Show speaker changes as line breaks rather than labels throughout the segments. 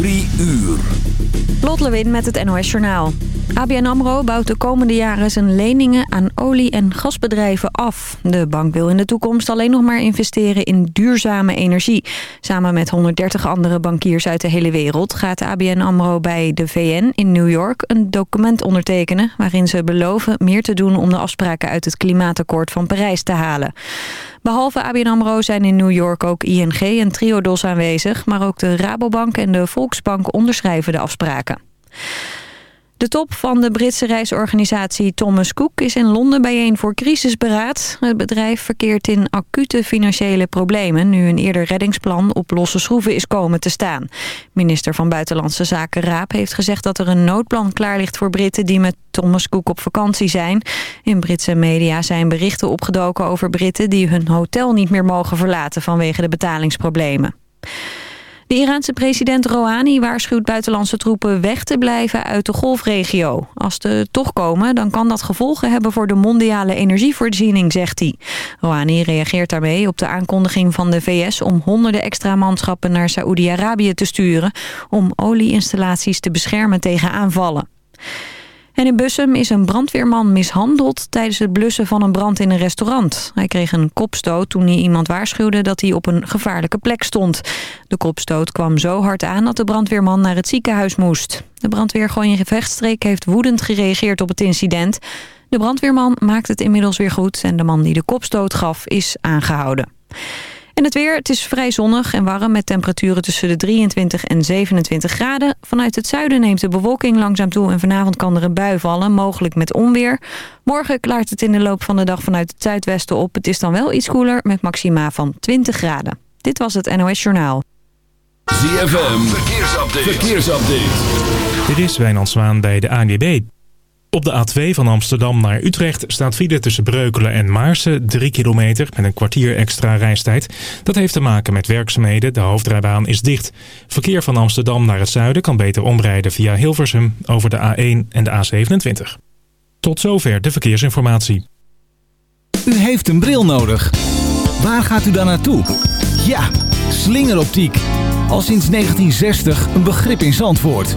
Drie uur.
Lot Lewin met het NOS Journaal. ABN AMRO bouwt de komende jaren zijn leningen aan olie- en gasbedrijven af. De bank wil in de toekomst alleen nog maar investeren in duurzame energie. Samen met 130 andere bankiers uit de hele wereld... gaat ABN AMRO bij de VN in New York een document ondertekenen... waarin ze beloven meer te doen om de afspraken uit het klimaatakkoord van Parijs te halen. Behalve ABN AMRO zijn in New York ook ING en Triodos aanwezig... maar ook de Rabobank en de Volksbank onderschrijven de afspraken. De top van de Britse reisorganisatie Thomas Cook is in Londen bijeen voor crisisberaad. Het bedrijf verkeert in acute financiële problemen... nu een eerder reddingsplan op losse schroeven is komen te staan. Minister van Buitenlandse Zaken Raap heeft gezegd dat er een noodplan klaar ligt voor Britten... die met Thomas Cook op vakantie zijn. In Britse media zijn berichten opgedoken over Britten... die hun hotel niet meer mogen verlaten vanwege de betalingsproblemen. De Iraanse president Rouhani waarschuwt buitenlandse troepen weg te blijven uit de golfregio. Als ze toch komen, dan kan dat gevolgen hebben voor de mondiale energievoorziening, zegt hij. Rouhani reageert daarmee op de aankondiging van de VS om honderden extra manschappen naar Saoedi-Arabië te sturen om olieinstallaties te beschermen tegen aanvallen. En in Bussum is een brandweerman mishandeld tijdens het blussen van een brand in een restaurant. Hij kreeg een kopstoot toen hij iemand waarschuwde dat hij op een gevaarlijke plek stond. De kopstoot kwam zo hard aan dat de brandweerman naar het ziekenhuis moest. De brandweer Gevechtstreek heeft woedend gereageerd op het incident. De brandweerman maakt het inmiddels weer goed en de man die de kopstoot gaf is aangehouden. En het weer, het is vrij zonnig en warm met temperaturen tussen de 23 en 27 graden. Vanuit het zuiden neemt de bewolking langzaam toe en vanavond kan er een bui vallen, mogelijk met onweer. Morgen klaart het in de loop van de dag vanuit het zuidwesten op. Het is dan wel iets koeler met maxima van 20 graden. Dit was het NOS Journaal.
ZFM, verkeersupdate. verkeersupdate.
Dit is Wijnand Zwaan bij de ANWB. Op de A2 van Amsterdam naar Utrecht staat file tussen Breukelen en Maarsen 3 kilometer met een kwartier extra reistijd. Dat heeft te maken met werkzaamheden. De hoofdrijbaan is dicht. Verkeer van Amsterdam naar het zuiden kan beter omrijden via Hilversum over de A1 en de A27. Tot zover de verkeersinformatie.
U heeft een bril nodig. Waar gaat u dan naartoe? Ja, slingeroptiek. Al sinds 1960 een begrip in Zandvoort.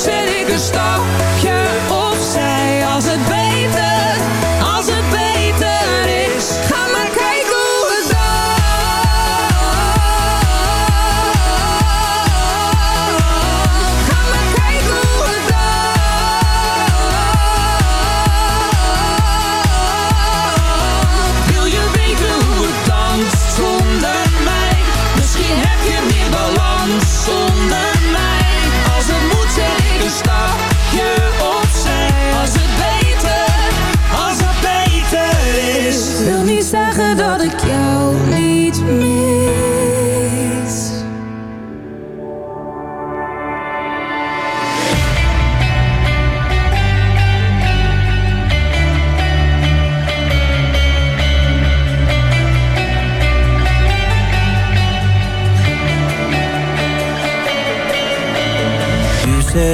zet ik een
stap.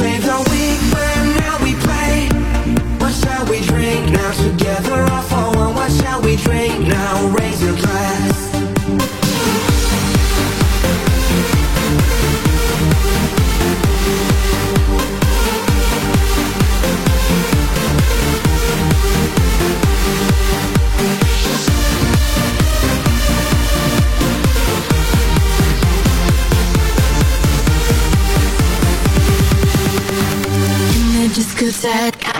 slaves the
week, but now we play. What shall we drink now? said.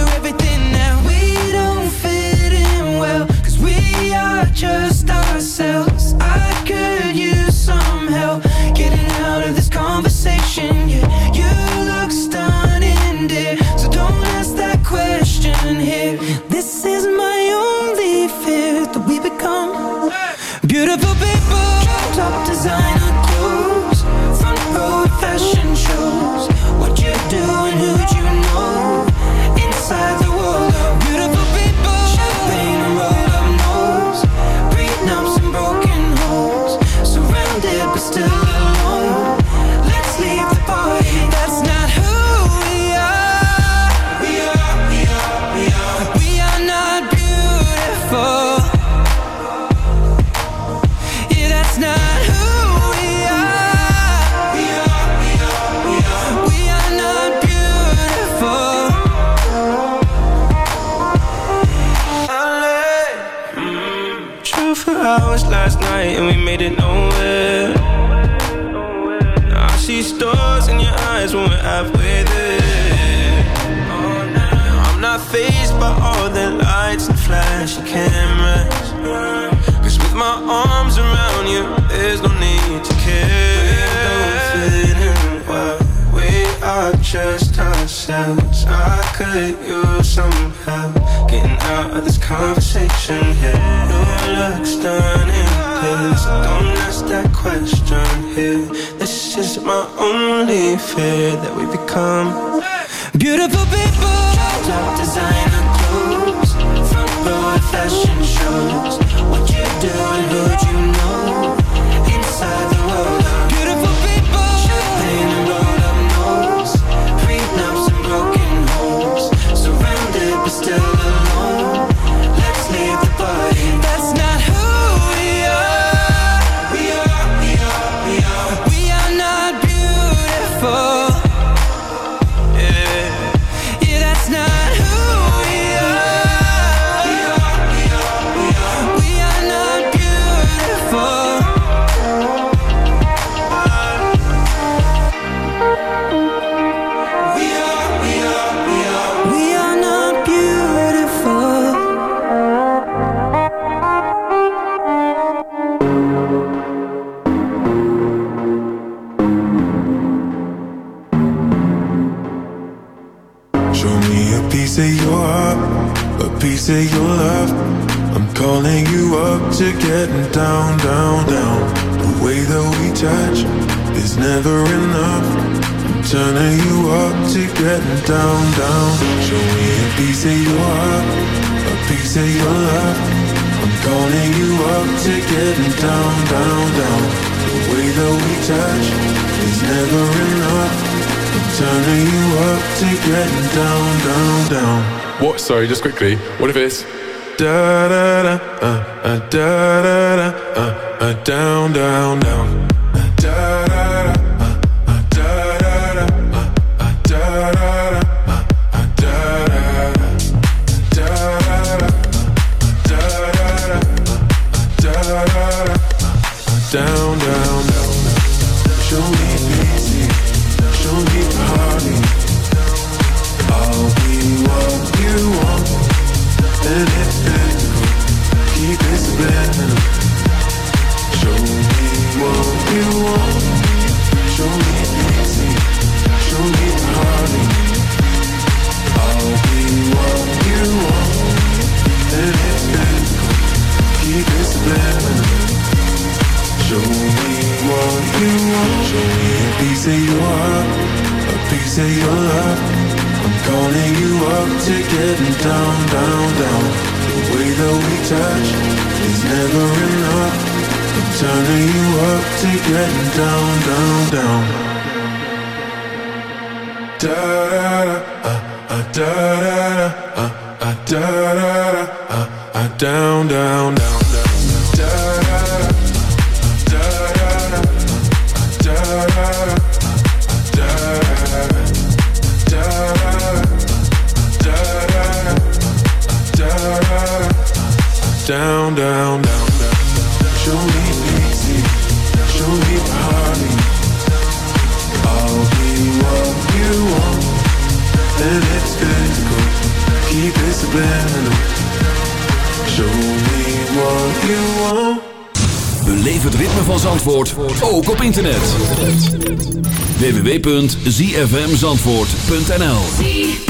do everything now. We
don't fit in well, cause we are just conversation here.
New looks done in this. Don't ask that question here. This is my only fear that we become.
quickly. What if it's
da da da uh, uh, da
www.zfmzandvoort.nl